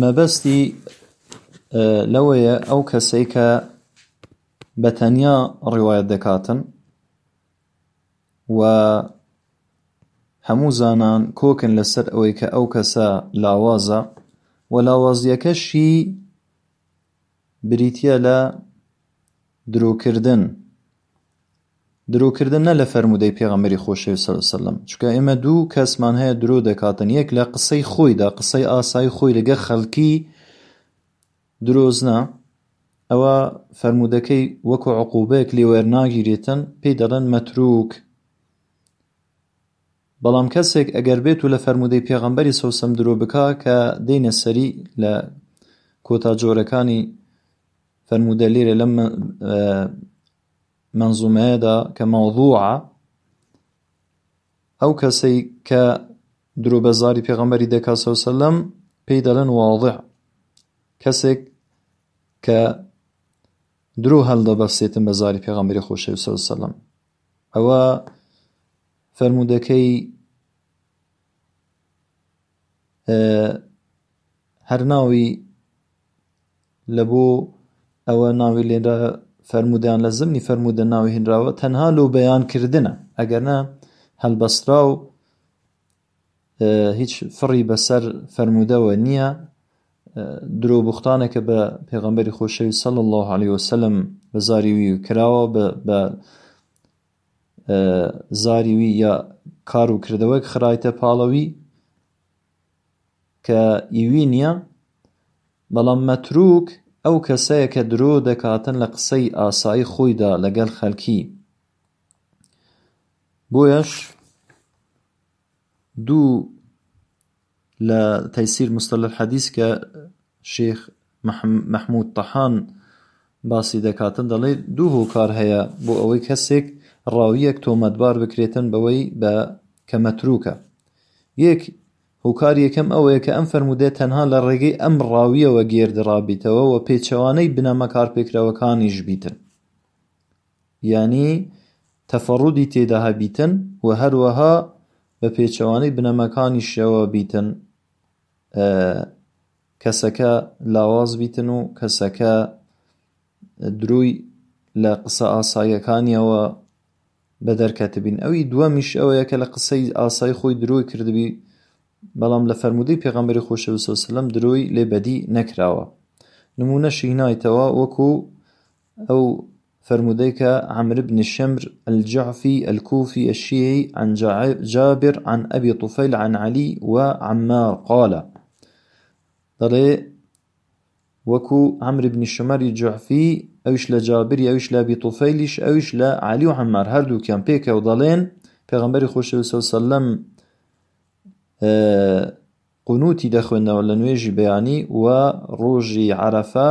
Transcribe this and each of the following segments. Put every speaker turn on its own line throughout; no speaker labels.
مەبەستی لەوەیە ئەو کەسەی کە بە تەنیا ڕیواەت دەکاتن و هەموو زانان کۆکن لەسەر ئەوەی کە ئەو کەسە لاوازە و لاوازیەکەشی بریتییە لە درۆکردن، درۆکردن نە لە فەرموودەی پێغەمبەری خۆشەویست صلی اللە علیه وسلم، چونکە ئێمە دوو کەسمان هەیە درۆ دەکاتن، یەک لە قسەی خۆیدا، قسەی ئاسایی خۆی لەگەڵ خەڵکی درۆزنە، ئەوە فەرموودەکەی وەکو عقوبەیەک لێ وەرناگیرێتن، پێی دەڵێن مەتروک، بەڵام کەسێک ئەگەر بێت و لە فەرموودەی پێغەمبەری سەوسەم درۆ بکا کە دێینە سەری لە کۆتا جۆرەکانی فەرموودە لێرە لەم منزومەیەدا کە مەوضوعە ئەو کەسەی کە درۆ بەزاری پێغەمبەری دەکا سەوسەلەم پێی دەڵێن واضع کەسێک کە درۆ هەڵدەبەسێتن بە زاری پێغەمبەری خۆشەویست سەوسەلەم ئەوا فەرموودەکەی هەرناوی لە بۆ ئەوە ناوی لێنرا فەرمودیان لە زمنی فەرموودە ناوی هێنراوە تەنها لۆ بەیانکردە ئەگەرنا هەلبەسترا و هیچ فڕی بەسەر فەرموودەوە نییە درۆ بوختانێکە بە پێغەمبەری خۆشەوی سەل الله عليه وسلم بە زاریوی کراوە بە زاریوی یا کار و کردەوەک خرایتە پاڵەوی کە ئیوی نییە بەڵام مەتروک ئەو کەسەیە کە درۆ دەکاتن لە قسەی ئاسایی خۆیدا لەگەل خەلکی بۆیەش دوو لە تەیسیر مستەلەح حەدیس کە شیخ مەحمود تەحان باسی دەکاتن دەڵێ دوو هۆکار هەیە بۆ ئەوەی کەسێک ڕاویەک تۆمەتبار بکرێتن بەوەی بە کە مەتروکە یەک هۆکار یەکەم ئەوەیە کە ئەم فەرمودە تەنها لە ڕێگەی ئەم ڕاویەوە گێردرابیتەوە و پێچەوانەی بنەمە کارپێکراوەکانیش بیتن یانی تەفەڕودی تێدا هەبیتن و هەروەها بە پێچەوانەی بنەماکانیشەوە بیتن کەسەکە لاواز بیتن و کەسەکە دروی لە قسە ئاسایەکانیەوە بە دەرکەتبین ئەوی دووەمیش ئەوەیە کە لە قسەی ئاسای خۆی درۆی کردبی بەڵام لە فەرمودەی پێغەمبەری خۆشەویستە وسلم درۆی لێ بەدی نەکراوە نمونەشی هینایتەوە وەکو ئەو فەرموودەی کە، عمرو بن شمر الجعفی الکوفی الشیعی عن جابر عن ابی طفیل عن علی و عمار قال دەڵێ وەکو عمرو بن شمر جعفی ئەوش لە جابری ئەوش لە ابی طفیلیش ئەوش لە علی و عمار هەردووکیان پێکەوە دەڵێن پێغمبەری خۆشەوی سەلم قنوتی دەخوێندنەوە لە نوێژی بەیانی و ڕۆژی عرفە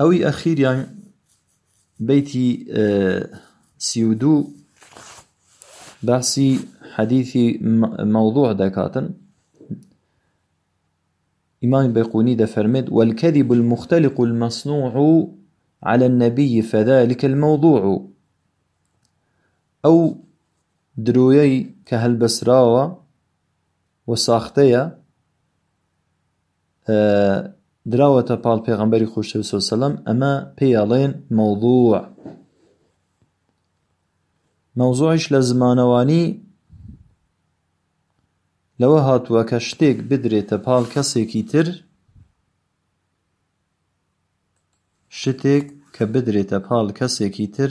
او أخير يعني بيتي آه، سيودو و حديثي موضوع حەدیثی إمام بيقوني دفرمد والكذب المختلق المصنوع على النبي فذلك الموضوع أو درويي كهالبسراوة وساختية دراوەتە پاڵ پێغەمبەری خۆشەوی سۆسەلم ئەمە پێیاڵێن مەوضوع مەوزۆعیش لە زمانەوانی لەوە هاتووە کە شتێک بدرێتە پاڵ کەسێکی تر شتێک کە بدرێتە پاڵ کەسێکی تر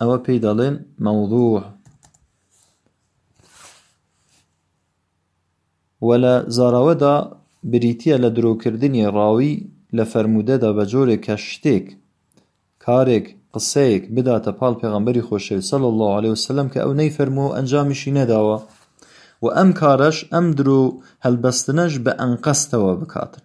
ئەوە پێی دەڵێن مەوضوع و لە زاراوەدا بریتییە لە درۆکردنی ڕاوی لە فەرموودەدا بە جۆرێک کە شتێک کارێک قسەیەک بداتە پاڵ پێغەمبەری خۆشەوی صلی الله عليه وسلم کە ئەو نەیفەرمووە و ئەنجامیشی نەداوە و ئەم کارەش ئەم درۆ هەلبەستنەش بە ئەنقەستەوە بکاتن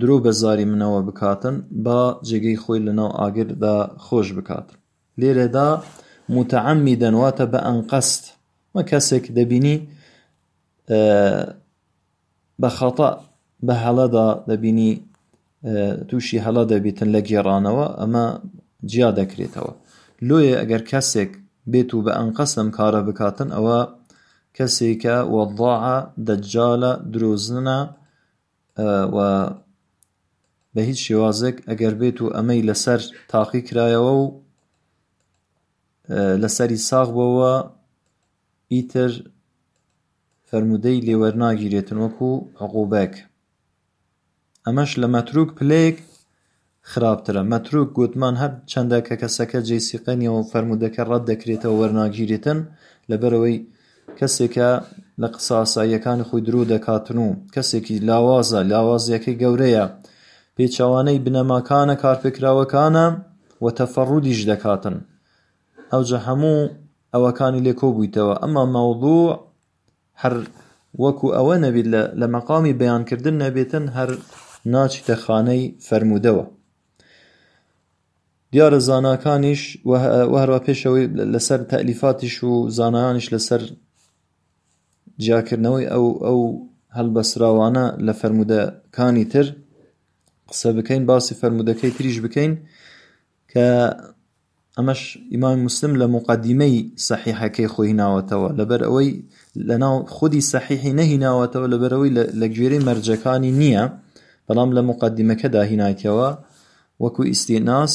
درۆ بە زاری منەوە بکاتن با جێگەی خۆی لەناو ئاگردا خۆش بکات لێرەدا متعەمی دەنواتە بە ئەنقەست وە کەسێک دەبینی بە خەتە بە هەڵەدا دەبینی تووشی هەڵە دەبیتن لە گێڕانەوە ئەمە جیا دەکرێتەوە لۆیە ئەگەر کەسێک بێت و بە ئەنقەست ئەم کارە بکاتن ئەوە کەسێکە وەضاعە دەجالە درۆزنە و بە هیچ شێوازێک ئەگەر بێت و ئەمەی لەسەر تاقی کرایەوە و لەسەری ساغ بۆەوە ئیتر فەرمودەی لێوەرناگیرێتن وەکو عقوبەک ئەمەش لە مەترووک پلەیەک خراپترە. مەترووک گوتمان هەر چەندە کە کەسەکە جێی سیقە نییە و فەرموودەکە ڕەت دەکرێتەوە وەرناگیرێتن لەبەر ئەوەی کەسێکە لە قسە ئاساییەکانی خۆی درۆ دەکاتن و کەسێکی لاوازە لاوازیەکەی گەورەیە پێچەوانەی بنەماکانە کارپێکراوەکانە و تەفەڕودیش دەکاتن ئەوجە هەموو ئەوەکانی لێ کۆبوویتەوە ئەمە مەوضوع هەر وەکو ئەوە نەبیت لە لە مەقامی بەیان کردن نەبێتن هەر ناچیتە خانەی فەرموودەوە دیارە زاناکانیش وهروا پێشەوەی لەسەر تەلیفاتیش و زانایانیش لەسەر جیاکردنەوەی ئەو ئەو هەڵبەسراوانە لە فەرمودەکانی تر قسە بکەین باسی فەرمودەکەی تریش بکەین کە ئەمەش ئیمان مسلم لە مقدمەی سەحیحەکەی خۆی هیناوەتەوە لەبەر ئەوەی لەناو خودی سەحیحی نەهیناوەتەوە لەبەرەوەی لە گوێرەی مەرجەکانی نییە بەڵام لە مقدمەکەدا هینایتەوە وەکو ئیستی ناس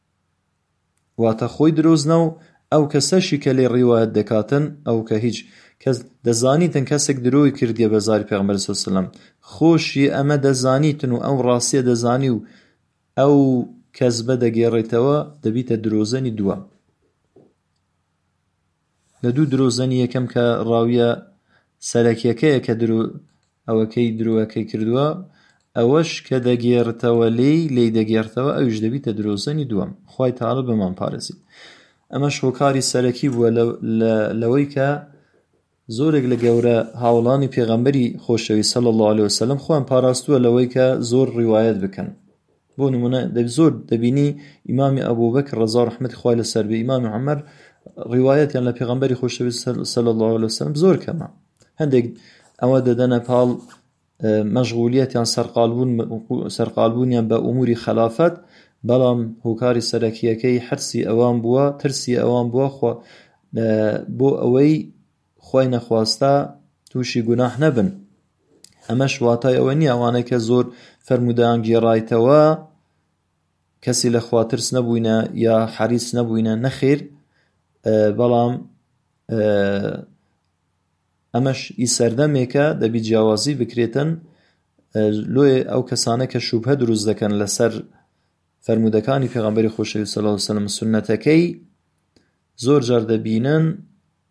واتە خۆی درۆزنە و ئەو کە سەشی کە لێ ڕیوایەت دەکاتن ئەو کە هیچ کە دە زانیتن کە سێک درۆی کردیە بە زاری پێغەمبەر سە سلم خۆ شی ئە مە دە زانیتن و ئەو ڕاستیە دە زانی و ئەو کە زبە دە گێڕیتە وە دە بیتە درۆزنی دووە. لە دوو درۆزنی یەکەم کە ڕاویە سەرەکیەکەیە کە درۆ ئەوەکەی درۆەکەی کردووە ئەوەش کە دەگێڕتەوە لێی لێی دەگێڕتەوە ئەویش دەبیتە درۆزنی دووەم خی تاالە بمان پارێزیت ئەمەش هۆکاری سەرەکی بووە لەوەی کە زۆرێک لە گەورە هاوڵانی پێغەمبەری خۆشەوی سەل الله عليه وسلم خۆیان پاراستووە لەوەی کە زۆر ڕیواەت بکەن بۆ نمونە دەک زۆر دەبینی ئیمامی ئەبوبەکر ڕەزا و ڕەحمەتی خوای لەسەر بێ ئیمامی عەمەر ڕیوایەتیان لە پێغەمبەری خۆشەویست صلی الله علیه وسلم زۆر کەمە هەندێک ئەوە دەدەنە پاڵ مەشغولیەتیان سەرقالبوون سەرقالبوونیان بە ئوموری خەلافەت بەڵام هۆکاری سەرەکیەکەی حرسی ئەوان بووە ترسی ئەوان بووە خۆ بۆ ئەوەی خوای نەخواستا توشی گوناح نەبن ئەمەش واتای ئەوە نییە ئەوانەی کە زۆر فەرمودەیان گێڕایتەوە کەسی لە خواترس نەبووینە یا حەریس نەبووینە نەخیر بەڵام ئەمەش ئی سەردەمێکە دەبی جیاوازی بکرێتن لۆێ ئەو کەسانە کە شوبهە دروست دەکەن لەسەر فەرمودەکانی پێغمبەری خۆشەوی سەلاسەلم سنەتەکەی زۆر جار دەبینن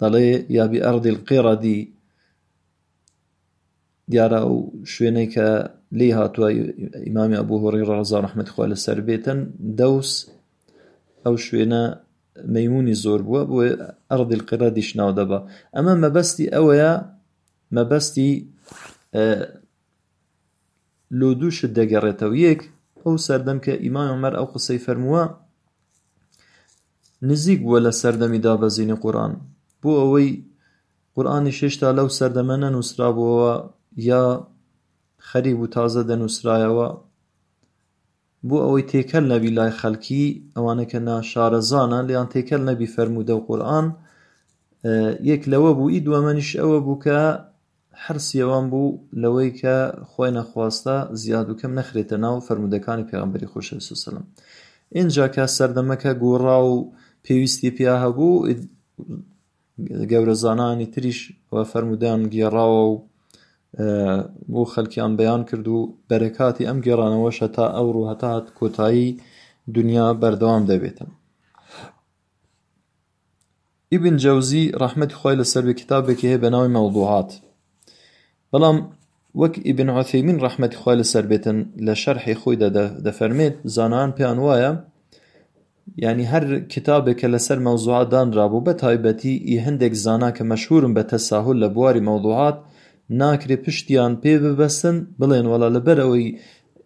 دەڵێ یا بئەڕد القرە دی دیارە ئەو شوێنەی کە لی هاتووە ئیمامی ئەبوو هۆڕی ڕازا ڕحمەت خوا لەسەر بێتن دەوس ئەو شوێنە مەمونی زۆر بووە بۆ ئەڕدل قرە دیش ناو دەبا ئەمە مەبەستی ئەوەیە مەبەستی لۆ دووشت دەگەڕێتەوە یەک ئەو سەردەم کە ئیمان عمر ئەو قسەی فەرمووە نزیک بووە لە سەردەمی دابەزینی قورئان، بۆ ئەوەی قورئانیش هێشتا لەو سەردەمە نەنووسرابووەوە یا خەریک بوو تازە دەنووسرایەوە، بۆ ئەوەی تێکەل نەبی لای خەڵکی، ئەوانە کە ناشارەزانە لێیان تێکەل نەبی فەرموودە و قورئان، یەک لەوە بوو، ئی دووەمەنیش ئەوە بوو کە حرصی ئەوان بوو لەوەی کە خوای نەخواستە زیاد و کەم نەخرێتە ناو فەرموودەکانی پێغەمبەری خۆشەویست سەلەوات و سەلام. ئینجا کە سەردەمەکە گۆڕا و پێویستی پیا هەبوو گەورەزانانی تریش و فەرموودەیان گێڕاوە و بۆ خەلکیان بەیان کرد و بەرەکاتی ئەم گێڕانەوەش هەتا ئەوڕۆ هەتا کۆتایی دنیا بەردەوام دەبێتن ئیبن جەوزی ڕەحمەتی خوای لەسەر بێ کتابێکی هەیە بەناوی مەوضوعات بەڵام وەک ئیبن عثیمین ڕەحمەتی خوای لەسەر بێتن لە شەرحی خۆیدا دەفەرمێت زانان پێیان وایە یعنی هەر کتابێک کە لەسەر مەوضوعات دانرابوو بە تایبەتی ئی هەندێک زانا کە مەشهورن بە تەساهل لە بواری مەوضوعات ناکرێ پشتیان پێ ببەستن بڵێن وەڵا لەبەر ئەوەی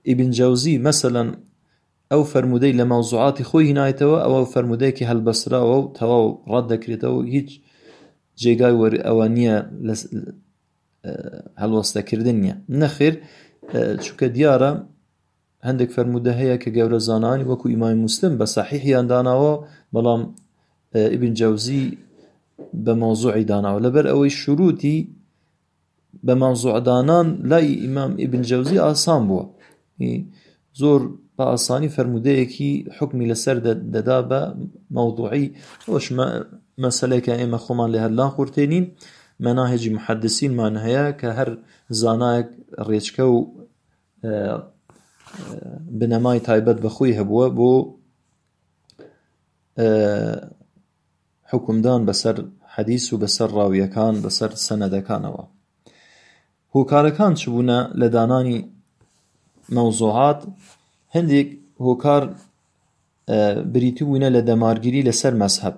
ئیبن جەوزی مەسەلەن ئەو فەرموودەی لە مەوزوعاتی خۆی هینایتەوە ئەوە فەرموودەیەکی هەلبەسراوە و تەواو ڕەت دەکرێتەوە و هیچ جێگای وەر ئەوە نییە لە هەڵوەستەکردن نیە نەخێر چونکە دیارە هەندێک فەرموودە هەیە کە گەورە زانانی وەکو ئیمای مسلم بە سەحیحیان داناوە بەڵام ئیبن جەوزی بە مۆزوعی داناوە لەبەر ئەوەی شروعی بە مەوزوع دانان لای ئیمام ئیبن جەوزی ئاسان بووە زۆر بە ئاسانی فرەرمودەیەکی حکمی لەسەر دەدا بە مەوضوعی ئەوش مەسلێکە ئێمە خۆمان لە هەرلان قورتێنین مەناهێجی محەدسینمان هەیە کە هەر زانایەک ڕێچکە و بنەمای تایبەت بەخۆی هەبووە بۆ حوکمدان بەسەر حەدیس و بەسەر ڕاویەکان بەسەر سەنەدەکانەوە هۆکارەکان چ بوونە لە دانانی مەوزوعات هەندێک هۆکار بریتی بوونە لە دەمارگیری لەسەر مەسهب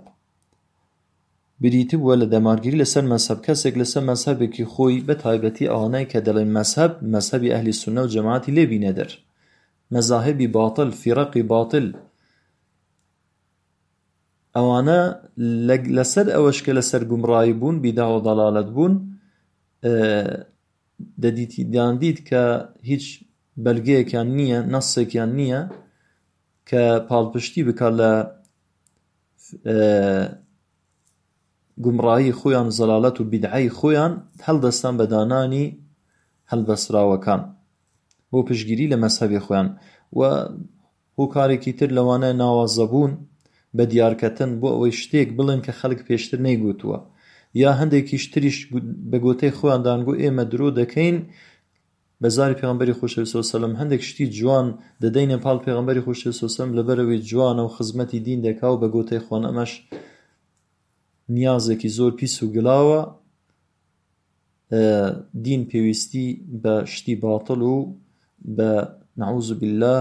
بریتی بووە لە دەمارگیری لەسەر مەسەب کەسێک لەسەر مەسەبێکی خۆی بە تایبەتی ئەوانای کە دەڵێن مەسەب مەسەبی ئەهلی سنە و جەماعتی لێبی نەدەر مەزاهبی باتل فیرەقی باتل ئەوانە لەسەر ئەوەش کە لەسەر گومڕایی بوون بیداوە دەڵالت بوون دەدیتی داندید کە هیچ بەلگەیەکیان نییە نەسێکیان نییە کە پاڵپشتی بکات لە گومڕایی خۆیان زەلالەت و بیدعی خۆیان هەڵدەستان بە دانانی هەڵبەسراوەکان بۆ پشگیری لە مەسەبی خۆیان و هۆکارێکی تر لەوانە ناوازەبوون بە دیارکەتن بۆ ئەوەی شتێک بڵێن کە خەڵک پێشتر نەیگوتووە یا هەندێکیش تریش بە گۆتەی خۆیان دانگۆ ئێمە درۆ دەکەین بە زاری پێغەمبەری خۆشەویست وسلم هەندێک شتی جوان دەدەینە پاڵ پێغەمبەری خۆشەویست وسلم لەبەرەوەی جوانە و خزمەتی دین دەکا و بە گۆتەی خۆن ئەمەش نیازێکی زۆر پیس و گلاوە دین پێویستی بە شتی باتڵ و بە نعوذ بالله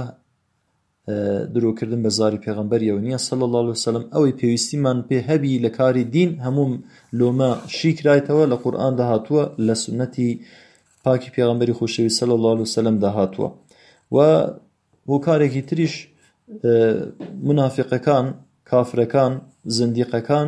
درۆکردن بە زاری پێغمبەریەوە نییە سەل الله وسلم ئەوەی پێویستیمان پێ هەبی لە کاری دین هەموو لۆمە شیکرایتەوە لە قورآان داهاتووە لە سنەتی پاکی پێغمبەری خۆشەوی سەل الله وسلم داهاتووە و بۆ کارێکی تریش منافقەکان کافرەکان زندیقەکان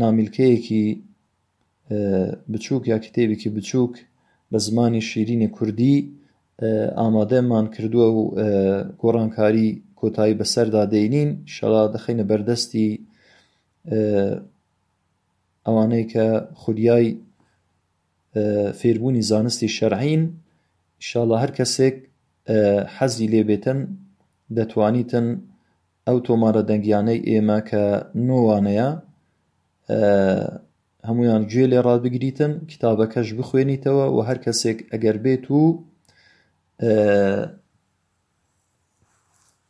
نامیلکەیەکی بچووک یا کتێبێکی بچووک بە زمانی شیرینە کوردی ئامادەمان کردووە و گۆڕانکاری کۆتایی بەسەردا دەینین شەڵا دەخینە بەردەستی ئەوانەی کە خولیای فێربوونی زانستی شەرعین شاڵە هەر کەسێک حەزی لێبێتن دەتوانیتن ئەو تۆمارە دەنگیانەی ئێمە کە نۆ وانەیە هەمویان گوێ لێ ڕابگریتن کتابەکەش بخوێنیتەوە و هەر کەسێک ئەگەر بێت و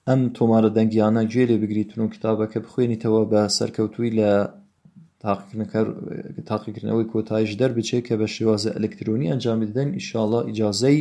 ئەم تۆمارە دەنگیانە گوێ لێ بگریتن و کتابەکە بخوێنیتەوە بە سەرکەوتووی لە تاقیکردنەوەی کۆتایش دەربچێت کە بە شێوازە ئەلکترۆنی ئەنجامی دەدەن ئیشاڵە ئیجاازەی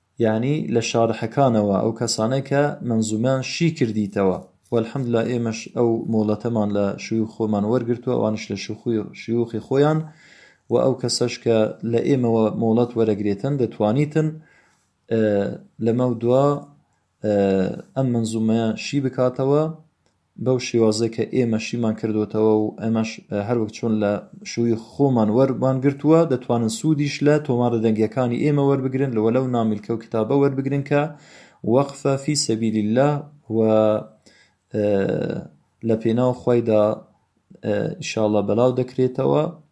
یانی لە شارحەکانەوە ئەو کەسانەی کە مەنزومەیان شی کردیتەوە و الحمدللە ئێمەش ئەو مۆڵەتەمان لە شیوخ خۆمان وەرگرتوە ئەوانیش لە شیوخی خۆیان و ئەو کەسەش کە لە ئێمەوە مۆڵەت وەرەگرێتن دەتوانیتن لەمەو دوا ئەم مەنزومەیە شی بکاتەوە بەو شێوازە کە ئێمە شیمان کردۆتەوە و ئەمەش هەروەک چۆن لە شووی خۆمان وەربان گرتووە دەتوانن سوودیش لە تۆمارە دەنگیەکانی ئێمە وەربگرن لەوە لەو نامیلکە و کتابە وەربگرن کە وەقفە فی سەبیل الله و لە پێناو خۆیدا ئیشاڵە بەلاو دەکرێتەوە